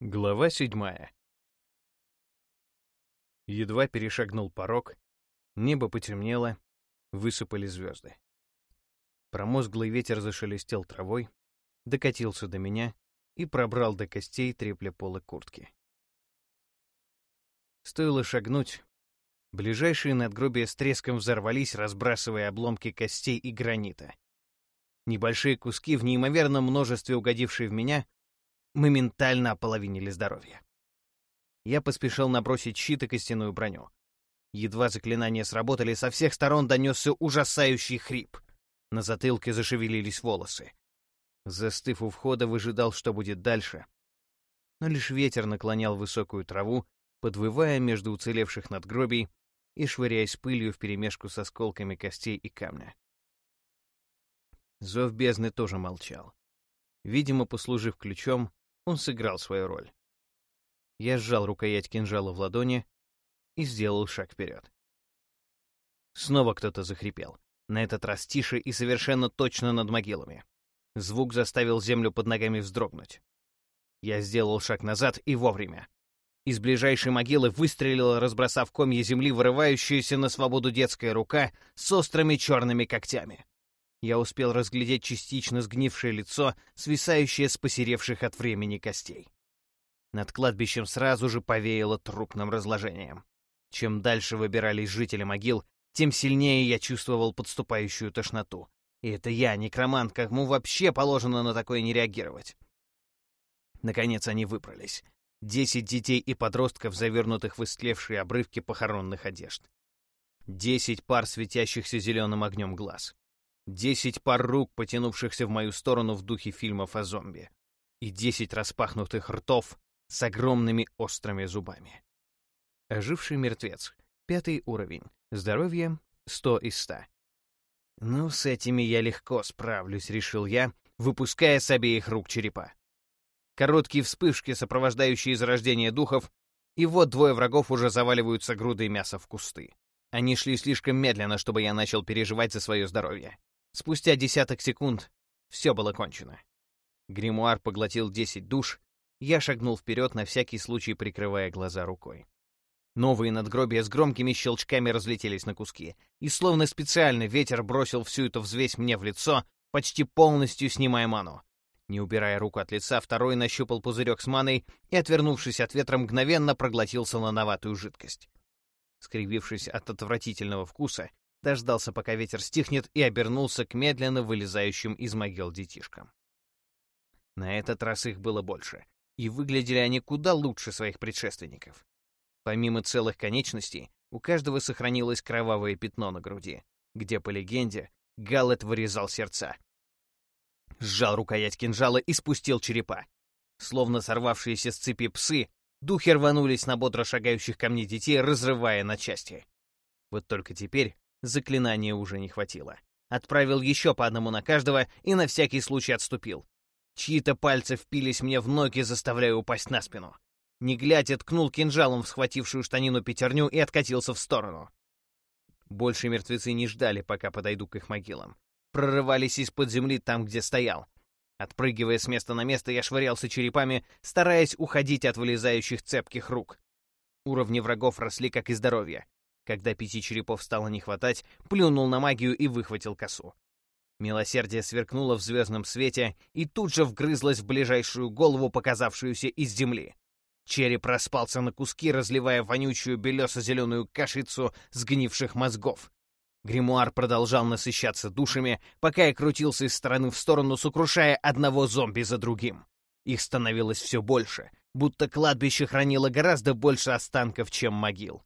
Глава седьмая. Едва перешагнул порог, небо потемнело, высыпали звезды. Промозглый ветер зашелестел травой, докатился до меня и пробрал до костей трепля полы куртки. Стоило шагнуть, ближайшие надгробия с треском взорвались, разбрасывая обломки костей и гранита. Небольшие куски в неимоверном множестве угодившие в меня моментально ополовинили здоровье. Я поспешил набросить щит и костяную броню. Едва заклинания сработали, со всех сторон донесся ужасающий хрип. На затылке зашевелились волосы. Застыв у входа, выжидал, что будет дальше. Но лишь ветер наклонял высокую траву, подвывая между уцелевших надгробий и швыряясь пылью вперемешку с осколками костей и камня. Зов бездны тоже молчал. Видимо, послужив ключом, он сыграл свою роль. Я сжал рукоять кинжала в ладони и сделал шаг вперед. Снова кто-то захрипел. На этот раз тише и совершенно точно над могилами. Звук заставил землю под ногами вздрогнуть. Я сделал шаг назад и вовремя. Из ближайшей могилы выстрелила, разбросав комья земли, вырывающаяся на свободу детская рука с острыми черными когтями я успел разглядеть частично сгнившее лицо, свисающее с посеревших от времени костей. Над кладбищем сразу же повеяло трупным разложением. Чем дальше выбирались жители могил, тем сильнее я чувствовал подступающую тошноту. И это я, некромант, кому вообще положено на такое не реагировать. Наконец они выбрались. Десять детей и подростков, завернутых в истлевшие обрывки похоронных одежд. Десять пар светящихся зеленым огнем глаз. Десять пар рук, потянувшихся в мою сторону в духе фильмов о зомби. И десять распахнутых ртов с огромными острыми зубами. Оживший мертвец. Пятый уровень. Здоровье — сто из ста. «Ну, с этими я легко справлюсь», — решил я, выпуская с обеих рук черепа. Короткие вспышки, сопровождающие зарождение духов, и вот двое врагов уже заваливаются грудой мяса в кусты. Они шли слишком медленно, чтобы я начал переживать за свое здоровье. Спустя десяток секунд все было кончено. Гримуар поглотил десять душ, я шагнул вперед, на всякий случай прикрывая глаза рукой. Новые надгробия с громкими щелчками разлетелись на куски, и словно специально ветер бросил всю эту взвесь мне в лицо, почти полностью снимая ману. Не убирая руку от лица, второй нащупал пузырек с маной и, отвернувшись от ветра, мгновенно проглотил солоноватую жидкость. Скривившись от отвратительного вкуса, дождался, пока ветер стихнет, и обернулся к медленно вылезающим из могил детишкам. На этот раз их было больше, и выглядели они куда лучше своих предшественников. Помимо целых конечностей, у каждого сохранилось кровавое пятно на груди, где, по легенде, Галлет вырезал сердца. Сжал рукоять кинжала и спустил черепа. Словно сорвавшиеся с цепи псы, духи рванулись на бодро шагающих ко мне детей, разрывая на части. Вот только теперь Заклинания уже не хватило. Отправил еще по одному на каждого и на всякий случай отступил. Чьи-то пальцы впились мне в ноги, заставляя упасть на спину. Не глядя, ткнул кинжалом в схватившую штанину пятерню и откатился в сторону. Больше мертвецы не ждали, пока подойду к их могилам. Прорывались из-под земли там, где стоял. Отпрыгивая с места на место, я швырялся черепами, стараясь уходить от вылезающих цепких рук. Уровни врагов росли, как и здоровье. Когда пяти черепов стало не хватать, плюнул на магию и выхватил косу. Милосердие сверкнуло в звездном свете и тут же вгрызлось в ближайшую голову, показавшуюся из земли. Череп распался на куски, разливая вонючую белесо-зеленую кашицу сгнивших мозгов. Гримуар продолжал насыщаться душами, пока я крутился из стороны в сторону, сокрушая одного зомби за другим. Их становилось все больше, будто кладбище хранило гораздо больше останков, чем могил.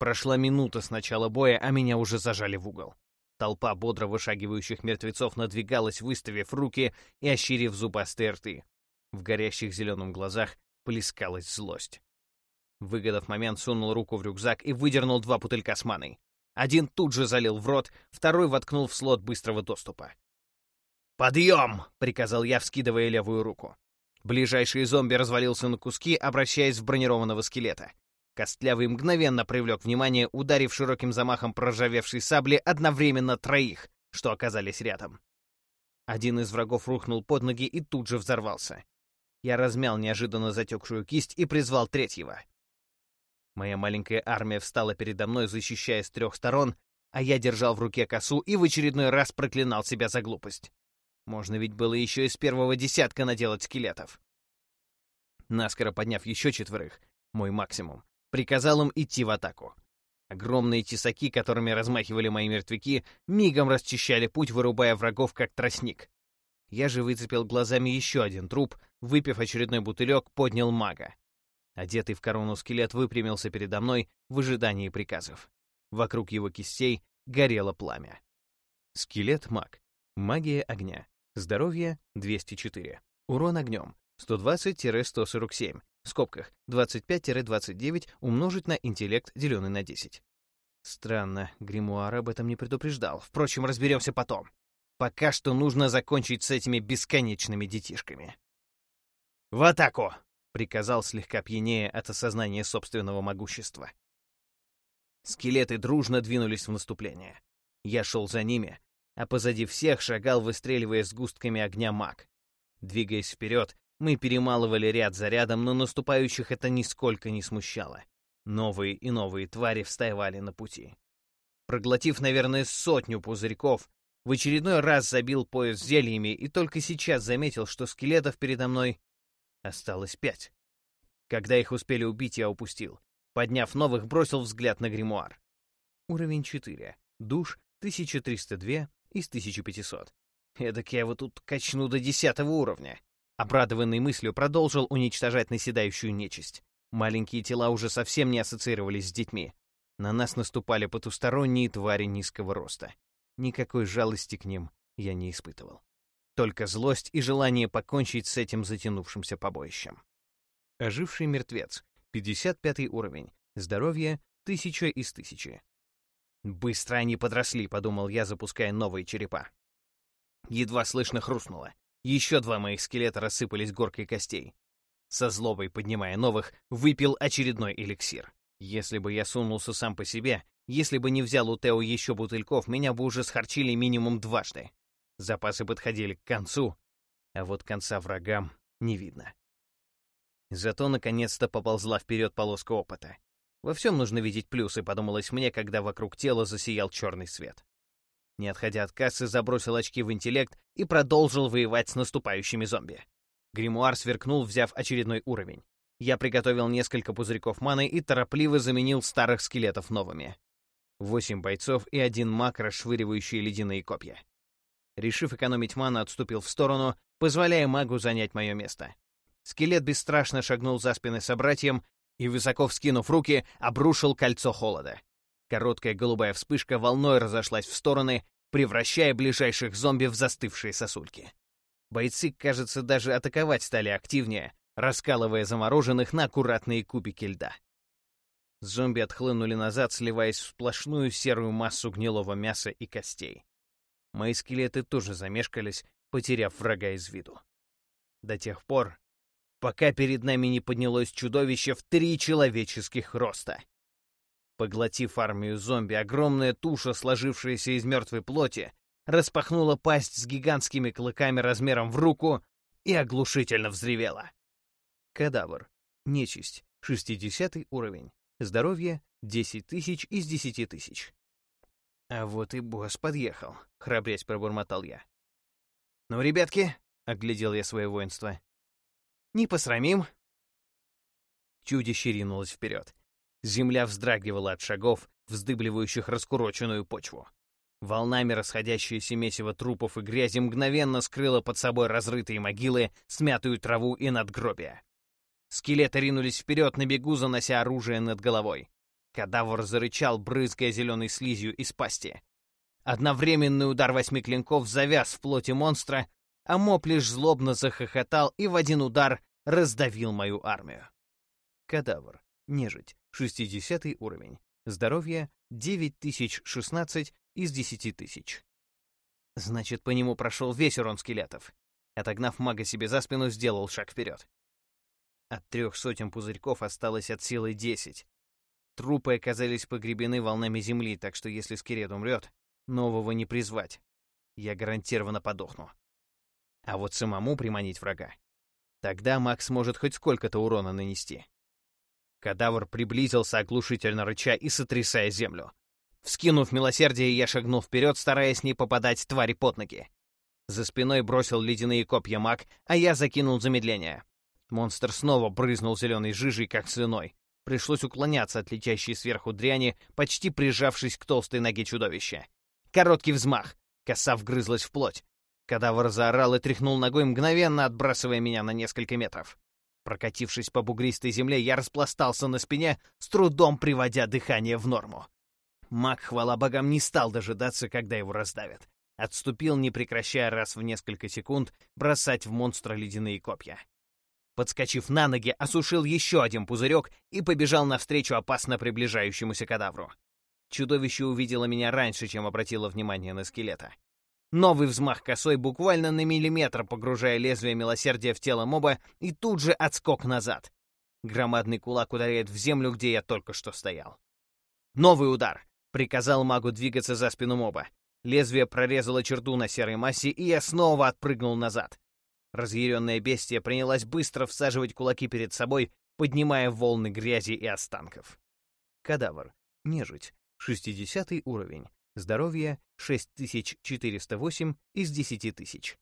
Прошла минута с начала боя, а меня уже зажали в угол. Толпа бодро вышагивающих мертвецов надвигалась, выставив руки и ощерив зубастые рты. В горящих зеленым глазах плескалась злость. Выгодав момент, сунул руку в рюкзак и выдернул два бутылька с маной. Один тут же залил в рот, второй воткнул в слот быстрого доступа. «Подъем!» — приказал я, вскидывая левую руку. Ближайший зомби развалился на куски, обращаясь в бронированного скелета. Костлявый мгновенно привлек внимание, ударив широким замахом проржавевшей сабли одновременно троих, что оказались рядом. Один из врагов рухнул под ноги и тут же взорвался. Я размял неожиданно затекшую кисть и призвал третьего. Моя маленькая армия встала передо мной, защищая с трех сторон, а я держал в руке косу и в очередной раз проклинал себя за глупость. Можно ведь было еще из первого десятка наделать скелетов. Наскоро подняв еще четверых, мой максимум, приказал им идти в атаку. Огромные тесаки, которыми размахивали мои мертвяки, мигом расчищали путь, вырубая врагов, как тростник. Я же выцепил глазами еще один труп, выпив очередной бутылек, поднял мага. Одетый в корону скелет выпрямился передо мной в ожидании приказов. Вокруг его кистей горело пламя. Скелет-маг. Магия огня. Здоровье 204. Урон огнем 120-147. В скобках 25-29 умножить на интеллект, деленный на 10. Странно, гримуар об этом не предупреждал. Впрочем, разберемся потом. Пока что нужно закончить с этими бесконечными детишками. «В атаку!» — приказал слегка пьянее от осознания собственного могущества. Скелеты дружно двинулись в наступление. Я шел за ними, а позади всех шагал, выстреливая с густками огня маг. Двигаясь вперед, мы перемалывали ряд за рядом, но наступающих это нисколько не смущало. Новые и новые твари вставали на пути. Проглотив, наверное, сотню пузырьков, в очередной раз забил пояс зельями и только сейчас заметил, что скелетов передо мной осталось пять. Когда их успели убить, я упустил. Подняв новых, бросил взгляд на гримуар. Уровень 4. Душ 1302 из 1500. Эдак я вот тут качну до десятого уровня. Обрадованный мыслью продолжил уничтожать наседающую нечисть. Маленькие тела уже совсем не ассоциировались с детьми. На нас наступали потусторонние твари низкого роста. Никакой жалости к ним я не испытывал. Только злость и желание покончить с этим затянувшимся побоищем. Оживший мертвец. 55 уровень. Здоровье 1000 из 1000. «Быстро они подросли», — подумал я, запуская новые черепа. Едва слышно хрустнуло. Еще два моих скелета рассыпались горкой костей. Со злобой, поднимая новых, выпил очередной эликсир. Если бы я сунулся сам по себе, если бы не взял у Тео еще бутыльков, меня бы уже схарчили минимум дважды. Запасы подходили к концу, а вот конца врагам не видно. Зато наконец-то поползла вперед полоска опыта. Во всем нужно видеть плюсы, подумалось мне, когда вокруг тела засиял черный свет. Не отходя от кассы, забросил очки в интеллект и продолжил воевать с наступающими зомби. Гримуар сверкнул, взяв очередной уровень. Я приготовил несколько пузырьков маны и торопливо заменил старых скелетов новыми. Восемь бойцов и один маг, расшвыривающий ледяные копья. Решив экономить ману, отступил в сторону, позволяя магу занять мое место. Скелет бесстрашно шагнул за спины собратьям и, высоко вскинув руки, обрушил кольцо холода. Короткая голубая вспышка волной разошлась в стороны, превращая ближайших зомби в застывшие сосульки. Бойцы, кажется, даже атаковать стали активнее, раскалывая замороженных на аккуратные кубики льда. Зомби отхлынули назад, сливаясь в сплошную серую массу гнилого мяса и костей. Мои скелеты тоже замешкались, потеряв врага из виду. До тех пор, пока перед нами не поднялось чудовище в три человеческих роста. Поглотив армию зомби, огромная туша, сложившаяся из мертвой плоти, распахнула пасть с гигантскими клыками размером в руку и оглушительно взревела. Кадавр. Нечисть. 60 уровень. Здоровье 10 тысяч из 10 тысяч. А вот и босс подъехал, храбрясь пробормотал я. «Ну, ребятки», — оглядел я свое воинство, — «не посрамим». Чудище ринулось вперед. Земля вздрагивала от шагов, вздыбливающих раскуроченную почву. Волнами расходящееся месиво трупов и грязи мгновенно скрыло под собой разрытые могилы, смятую траву и надгробия. Скелеты ринулись вперед на бегу, занося оружие над головой. Кадавр зарычал, брызгая зеленой слизью из пасти. Одновременный удар восьми клинков завяз в плоти монстра, а моп лишь злобно захохотал и в один удар раздавил мою армию. Кадавр. Нежить. 60 уровень. Здоровье 9016 из 10 тысяч. Значит, по нему прошел весь урон скелетов. Отогнав мага себе за спину, сделал шаг вперед. От трех сотен пузырьков осталось от силы десять. Трупы оказались погребены волнами земли, так что если скелет умрет, нового не призвать. Я гарантированно подохну. А вот самому приманить врага Тогда Макс сможет хоть сколько-то урона нанести. Кадавр приблизился, оглушительно рыча и сотрясая землю. Вскинув милосердие, я шагнул вперед, стараясь не попадать твари под ноги. За спиной бросил ледяные копья маг, а я закинул замедление. Монстр снова брызнул зеленой жижей, как слюной. Пришлось уклоняться от летящей сверху дряни, почти прижавшись к толстой ноге чудовища. Короткий взмах. Коса вгрызлась в плоть. Кадавр заорал и тряхнул ногой, мгновенно отбрасывая меня на несколько метров. Прокатившись по бугристой земле, я распластался на спине, с трудом приводя дыхание в норму. Маг, хвала богам, не стал дожидаться, когда его раздавят. Отступил, не прекращая раз в несколько секунд бросать в монстра ледяные копья. Подскочив на ноги, осушил еще один пузырек и побежал навстречу опасно приближающемуся кадавру. Чудовище увидело меня раньше, чем обратило внимание на скелета. Новый взмах косой буквально на миллиметр погружая лезвие милосердия в тело моба и тут же отскок назад. Громадный кулак ударяет в землю, где я только что стоял. Новый удар. Приказал магу двигаться за спину моба. Лезвие прорезало черту на серой массе, и я снова отпрыгнул назад. Разъяренное бестие принялось быстро всаживать кулаки перед собой, поднимая волны грязи и останков. Кадавр. Нежить. 60 уровень. Здоровье 6408 из 10 тысяч.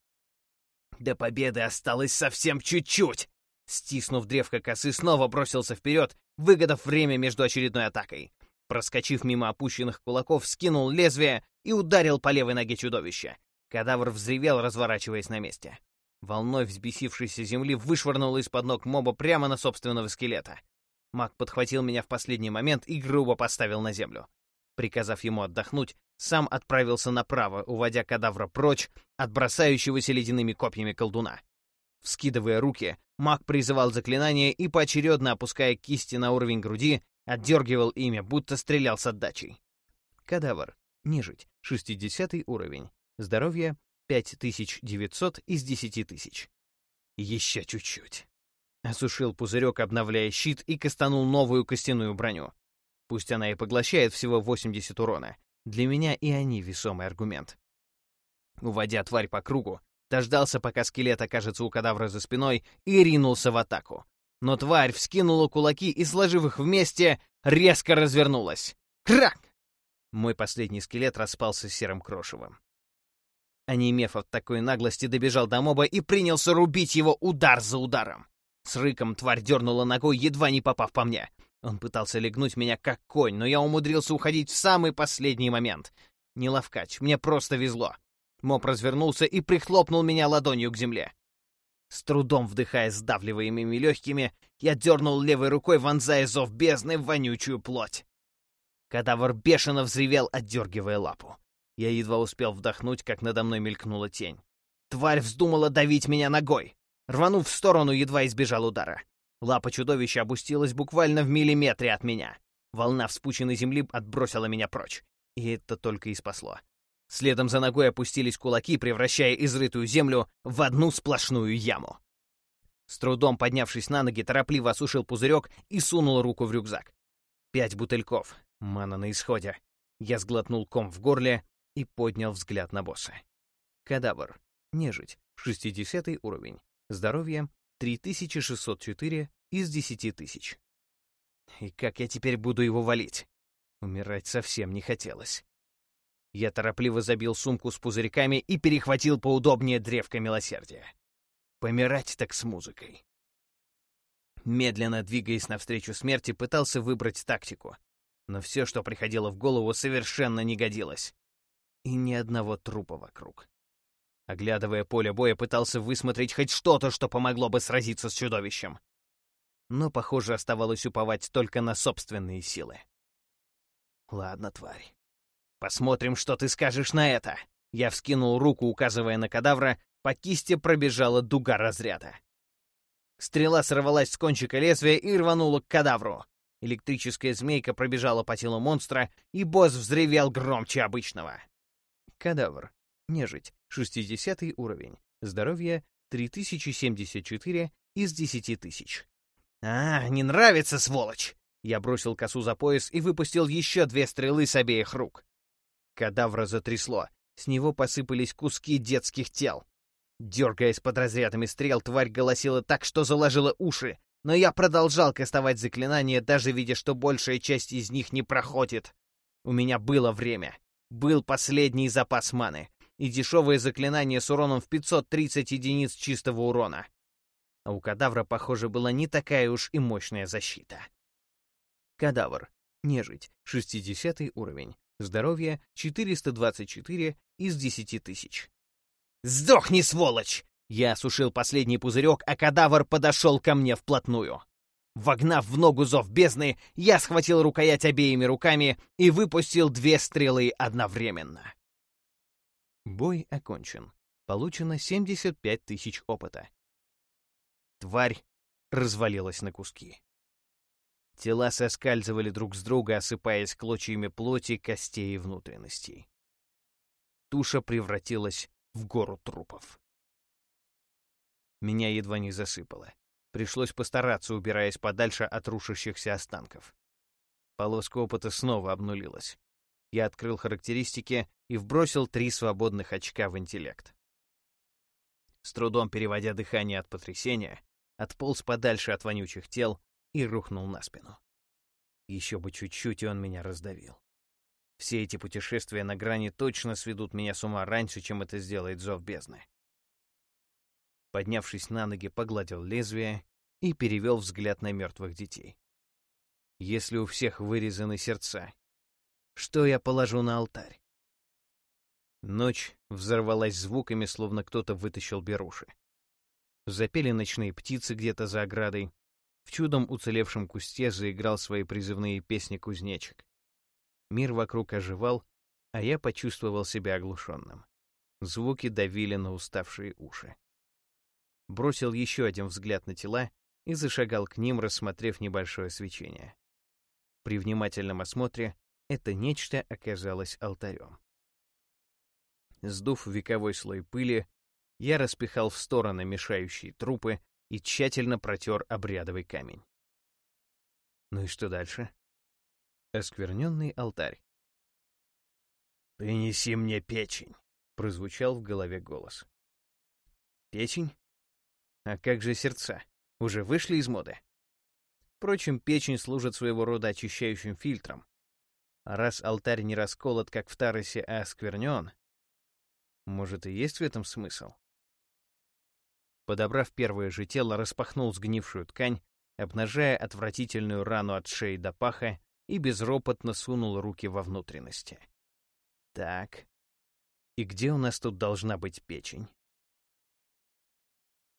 До победы осталось совсем чуть-чуть! Стиснув древко косы, снова бросился вперед, выгодав время между очередной атакой. Проскочив мимо опущенных кулаков, скинул лезвие и ударил по левой ноге чудовища. Кадавр взревел, разворачиваясь на месте. Волной взбесившейся земли вышвырнул из-под ног моба прямо на собственного скелета. Маг подхватил меня в последний момент и грубо поставил на землю. Приказав ему отдохнуть, сам отправился направо, уводя кадавра прочь от бросающегося ледяными копьями колдуна. Вскидывая руки, маг призывал заклинание и, поочередно опуская кисти на уровень груди, Отдергивал имя, будто стрелял с отдачей. Кадавр. Нежить. 60 уровень. Здоровье 5900 из 10 тысяч. Еще чуть-чуть. Осушил пузырек, обновляя щит, и кастанул новую костяную броню. Пусть она и поглощает всего 80 урона. Для меня и они весомый аргумент. Уводя тварь по кругу, дождался, пока скелет окажется у кадавра за спиной, и ринулся в атаку но тварь вскинула кулаки и, сложив их вместе, резко развернулась. Крак! Мой последний скелет распался серым крошевом. Онемев от такой наглости, добежал до моба и принялся рубить его удар за ударом. С рыком тварь дернула ногой, едва не попав по мне. Он пытался легнуть меня как конь, но я умудрился уходить в самый последний момент. Не ловкач, мне просто везло. Моб развернулся и прихлопнул меня ладонью к земле. С трудом вдыхая сдавливаемыми легкими, я дернул левой рукой, вонзая зов бездны в вонючую плоть. Кадавр бешено взревел, отдергивая лапу. Я едва успел вдохнуть, как надо мной мелькнула тень. Тварь вздумала давить меня ногой. Рванув в сторону, едва избежал удара. Лапа чудовища опустилась буквально в миллиметре от меня. Волна вспученной земли отбросила меня прочь. И это только и спасло. Следом за ногой опустились кулаки, превращая изрытую землю в одну сплошную яму. С трудом поднявшись на ноги, торопливо осушил пузырек и сунул руку в рюкзак. Пять бутыльков. Мана на исходе. Я сглотнул ком в горле и поднял взгляд на босса. Кадавр. Нежить. 60 уровень. Здоровье 3604 из 10 тысяч. И как я теперь буду его валить? Умирать совсем не хотелось. Я торопливо забил сумку с пузырьками и перехватил поудобнее древко милосердия. Помирать так с музыкой. Медленно двигаясь навстречу смерти, пытался выбрать тактику. Но все, что приходило в голову, совершенно не годилось. И ни одного трупа вокруг. Оглядывая поле боя, пытался высмотреть хоть что-то, что помогло бы сразиться с чудовищем. Но, похоже, оставалось уповать только на собственные силы. Ладно, тварь. Посмотрим, что ты скажешь на это. Я вскинул руку, указывая на кадавра, по кисти пробежала дуга разряда. Стрела сорвалась с кончика лезвия и рванула к кадавру. Электрическая змейка пробежала по телу монстра, и босс взревел громче обычного. Кадавр. Нежить. 60 уровень. Здоровье 3074 из 10 тысяч. «А, не нравится, сволочь!» Я бросил косу за пояс и выпустил еще две стрелы с обеих рук. Кадавра затрясло. С него посыпались куски детских тел. Дергаясь под разрядами стрел, тварь голосила так, что заложила уши, но я продолжал кастовать заклинания, даже видя, что большая часть из них не проходит. У меня было время. Был последний запас маны и дешевое заклинание с уроном в 530 единиц чистого урона. А у кадавра, похоже, была не такая уж и мощная защита. Кадавр. Нежить. 60 уровень. Здоровье 424 из 10 тысяч. «Сдохни, сволочь!» Я осушил последний пузырек, а кадавр подошел ко мне вплотную. Вогнав в ногу зов бездны, я схватил рукоять обеими руками и выпустил две стрелы одновременно. Бой окончен. Получено 75 тысяч опыта. Тварь развалилась на куски. Тела соскальзывали друг с друга, осыпаясь клочьями плоти, костей и внутренностей. Туша превратилась в гору трупов. Меня едва не засыпало. Пришлось постараться, убираясь подальше от рушащихся останков. Полоска опыта снова обнулилась. Я открыл характеристики и вбросил три свободных очка в интеллект. С трудом переводя дыхание от потрясения, отполз подальше от вонючих тел и рухнул на спину. Еще бы чуть-чуть, и он меня раздавил. Все эти путешествия на грани точно сведут меня с ума раньше, чем это сделает зов бездны. Поднявшись на ноги, погладил лезвие и перевел взгляд на мертвых детей. Если у всех вырезаны сердца, что я положу на алтарь? Ночь взорвалась звуками, словно кто-то вытащил беруши. Запели ночные птицы где-то за оградой. В чудом уцелевшем кусте заиграл свои призывные песни кузнечик. Мир вокруг оживал, а я почувствовал себя оглушенным. Звуки давили на уставшие уши. Бросил еще один взгляд на тела и зашагал к ним, рассмотрев небольшое свечение. При внимательном осмотре это нечто оказалось алтарем. Сдув вековой слой пыли, я распихал в стороны мешающие трупы и тщательно протер обрядовый камень. Ну и что дальше? Оскверненный алтарь. «Принеси мне печень», — прозвучал в голове голос. «Печень? А как же сердца? Уже вышли из моды?» Впрочем, печень служит своего рода очищающим фильтром, раз алтарь не расколот, как в Таросе, а осквернен, может, и есть в этом смысл? Подобрав первое же тело, распахнул сгнившую ткань, обнажая отвратительную рану от шеи до паха и безропотно сунул руки во внутренности. Так. И где у нас тут должна быть печень?